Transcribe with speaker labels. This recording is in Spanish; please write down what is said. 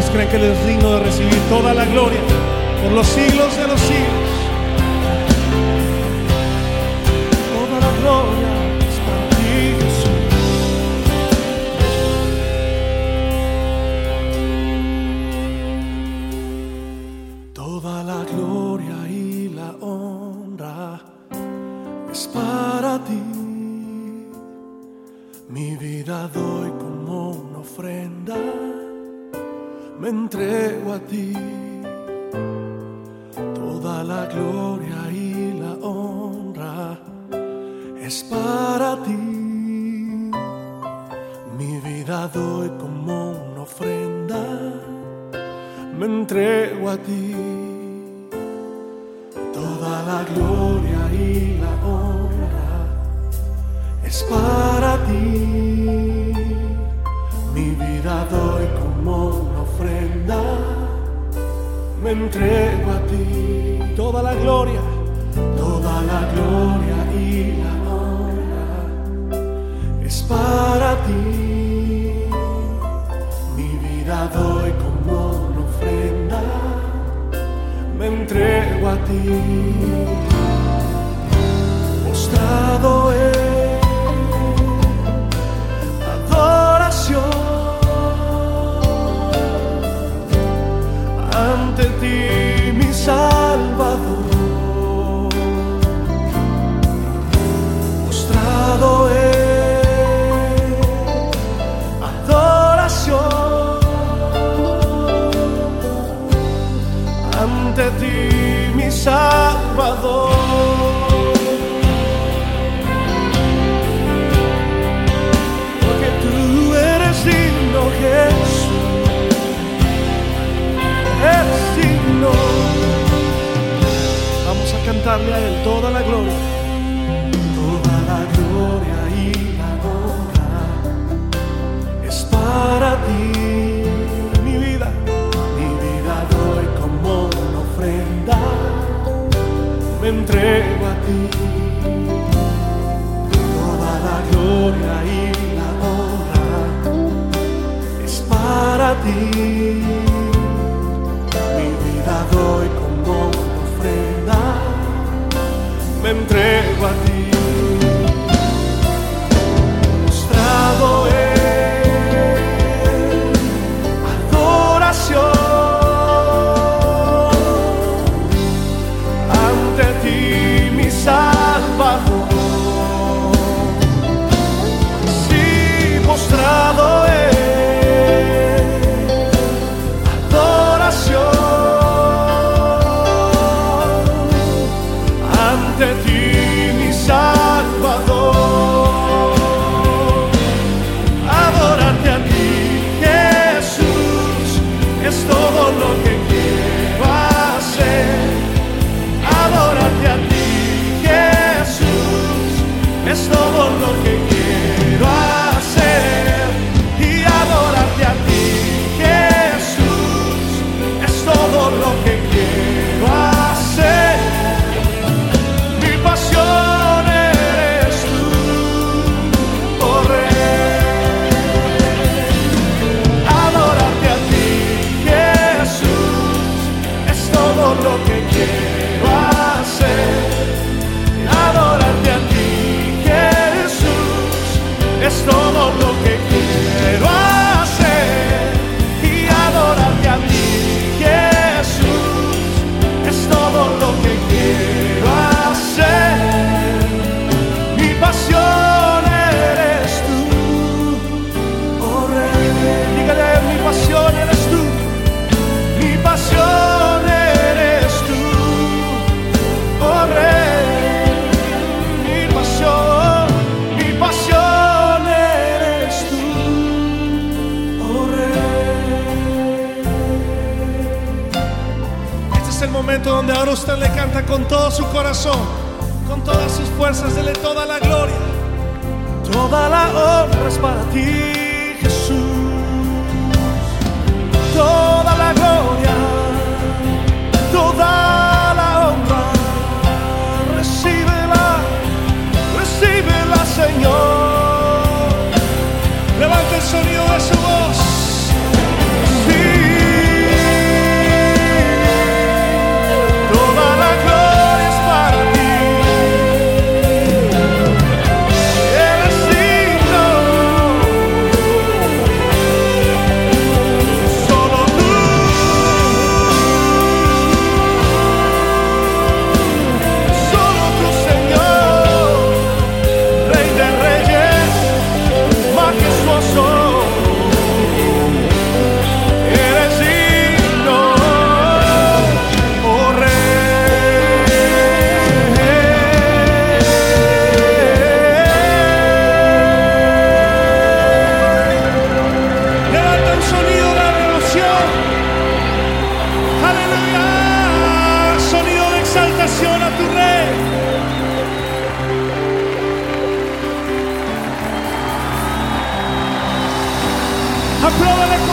Speaker 1: ¿Cuántos creen que Él es digno de recibir toda la gloria por los siglos de los siglos? Toda la gloria es para ti, Jesús. Toda la gloria y la honra es para ti. Mi vida doy como una ofrenda, me entrego a ti. Toda la gloria y la honra es para ti. Mi vida doy como una ofrenda, me entrego a ti. Toda la gloria y la honra es para ti. Me entrego a ti. Toda la gloria, toda la gloria y la honra es para ti. Mi vida doy como una ofrenda, me entrego a ti. Postrado Salvador. Porque tú eres digno, Jesús. Eres digno. Vamos a cantarle a Él toda la gloria. Toda la gloria y la honra es para ti. Entrego a ti. Toda la gloria y la honra es para ti. Mi vida doy como ofrenda, me entrego a ti. Es todo momento donde ahora usted le canta con todo su corazón, con todas sus fuerzas, dele toda la gloria. Toda la honra es para ti, Apláudale con todas tus fuerzas.